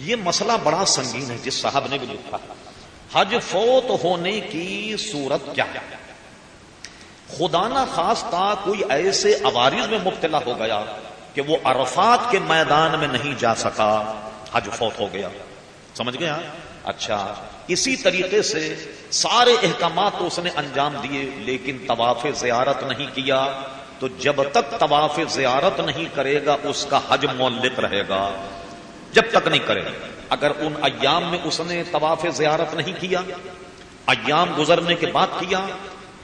یہ مسئلہ بڑا سنگین ہے جس صاحب نے بھی لکھا۔ حج فوت ہونے کی صورت کیا؟ خدا نہ خاص کوئی ایسے عوارض میں مبتلا ہو گیا کہ وہ عرفات کے میدان میں نہیں جا سکا۔ حج فوت ہو گیا۔ سمجھ گیا اچھا اسی طریقے سے سارے احکامات تو اس نے انجام دیے، لیکن طواف زیارت نہیں کیا۔ تو جب تک طواف زیارت نہیں کرے گا، اس کا حج مولک رہے گا۔ جب تک نہیں کرے۔ اگر ان ایام میں اس نے طواف زیارت نہیں کیا، ایام گزرنے کے بعد کیا،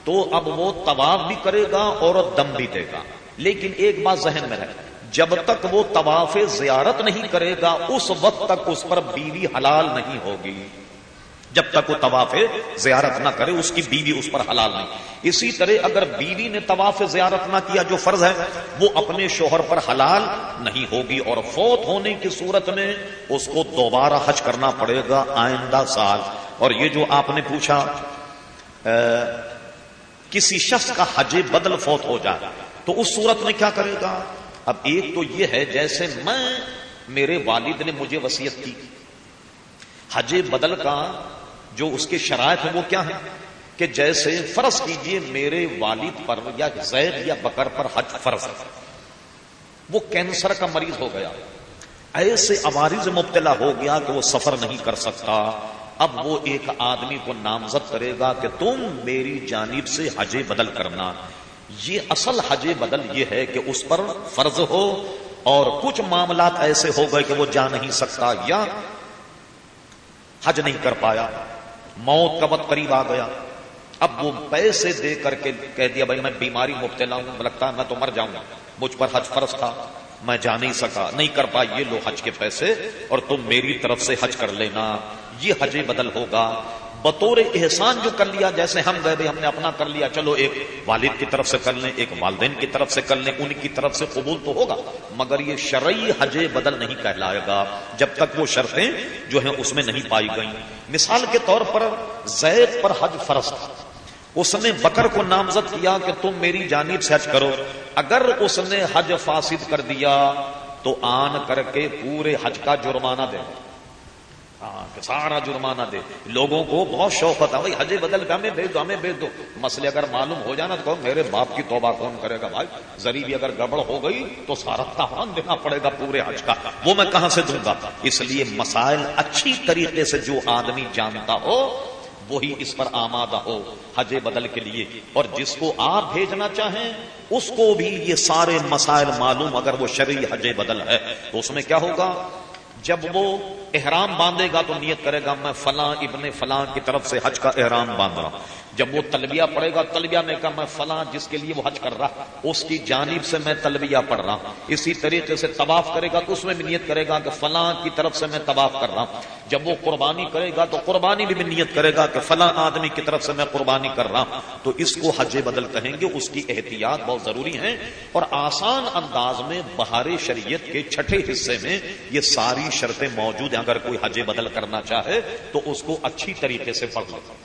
تو اب وہ طواف بھی کرے گا اور دم بھی دے گا۔ لیکن ایک بات ذہن میں رہے جب تک وہ طواف زیارت نہیں کرے گا، اس وقت تک اس پر بیوی حلال نہیں ہوگی۔ جب تک وہ طواف زیارت نہ کرے، اس کی بیوی اس پر حلال نہیں۔ اسی طرح اگر بیوی نے طواف زیارت نہ کیا، جو فرض ہے، وہ اپنے شوہر پر حلال نہیں ہوگی اور فوت ہونے کی صورت میں اس کو دوبارہ حج کرنا پڑے گا آئندہ سال۔ اور یہ جو آپ نے پوچھا کسی شخص کا حج بدل فوت ہو جائے، تو اس صورت میں کیا کرے گا؟ اب ایک تو یہ ہے، جیسے میں، میرے والد نے مجھے وسیعت کی۔ حج بدل کا جو اس کے شرائط ہیں وہ کیا ہے کہ جیسے فرض کیجیے میرے والد پر یا زید یا بکر پر حج فرض ہے۔ وہ کینسر کا مریض ہو گیا۔ ایسے عوارض مبتلا ہو گیا کہ وہ سفر نہیں کر سکتا۔ اب وہ ایک آدمی کو نامزد کرے گا کہ تم میری جانب سے حج بدل کرنا۔ یہ اصل حج بدل یہ ہے کہ اس پر فرض ہو اور کچھ معاملات ایسے ہو گئے کہ وہ جا نہیں سکتا یا حج نہیں کر پایا۔ موت کا وقت قریب آ گیا۔ اب وہ پیسے دے کر کے کہہ دیا، بھائی میں بیماری مبتلا ہوں، لگتا ہے میں تو مر جاؤں گا۔ مجھ پر حج فرض تھا، میں جا نہیں سکا۔ نہیں کر پائی یہ لو حج کے پیسے اور تم میری طرف سے حج کر لینا۔ یہ حج بدل ہوگا۔ بطور احسان جو کر لیا، جیسے ہم گئے ہم نے اپنا کر لیا، چلو ایک والد کی طرف سے کر لیں، ایک والدین کی طرف سے کر لیں، ان کی طرف سے قبول تو ہوگا، مگر یہ شرعی حج بدل نہیں کہلائے گا، جب تک وہ شرطیں جو ہیں اس میں نہیں پائی گئیں۔ مثال کے طور پر زید پر حج فرض تھا۔ اس نے بکر کو نامزد کیا کہ تم میری جانب سے حج کرو۔ اگر اس نے حج فاسد کر دیا تو آن کر کے پورے حج کا جرمانہ دے۔ ہاں، سارا جرمانہ دے۔ لوگوں کو بہت شوق ہوتا بھائی حج بدل کے ہمیں بھیج دو، ہمیں بھیج دو۔ مسئلے اگر معلوم ہو جانا تو میرے باپ کی توبہ کون کرے گا؟ بھائی ذریع اگر گڑبڑ ہو گئی تو سارا تاوان دینا پڑے گا پورے حج کا۔ وہ میں کہاں سے دوں گا؟ اس لیے مسائل اچھی طریقے سے جو آدمی جانتا ہو، وہی اس پر آمادہ ہو حج بدل کے لیے۔ اور جس کو آپ بھیجنا چاہیں، اس کو بھی یہ سارے مسائل معلوم اگر وہ شرعی حج بدل ہے تو اس میں کیا ہوگا؟ جب وہ احرام باندھے گا تو نیت کرے گا میں فلاں ابن فلاں کی طرف سے حج کا احرام باندھ رہا ہوں۔ جب وہ تلبیہ پڑے گا تلبیہ میں کہا میں فلاں جس کے لیے وہ حج کر رہا اس کی جانب سے میں تلبیہ پڑھ رہا ہوں۔ اسی طریقے سے طواف کرے گا تو اس میں بھی نیت کرے گا کہ فلاں کی طرف سے میں طواف کر رہا ہوں۔ جب وہ قربانی کرے گا تو قربانی بھی, بھی نیت کرے گا کہ فلاں آدمی کی طرف سے میں قربانی کر رہا ہوں۔ تو اس کو حج بدل کہیں گے اس کی احتیاط بہت ضروری ہے اور آسان انداز میں بہار شریعت کے چھٹے حصے میں یہ ساری شرطیں موجود ہیں۔ اگر کوئی حج بدل کرنا چاہے تو اس کو اچھی طریقے سے پڑھ لے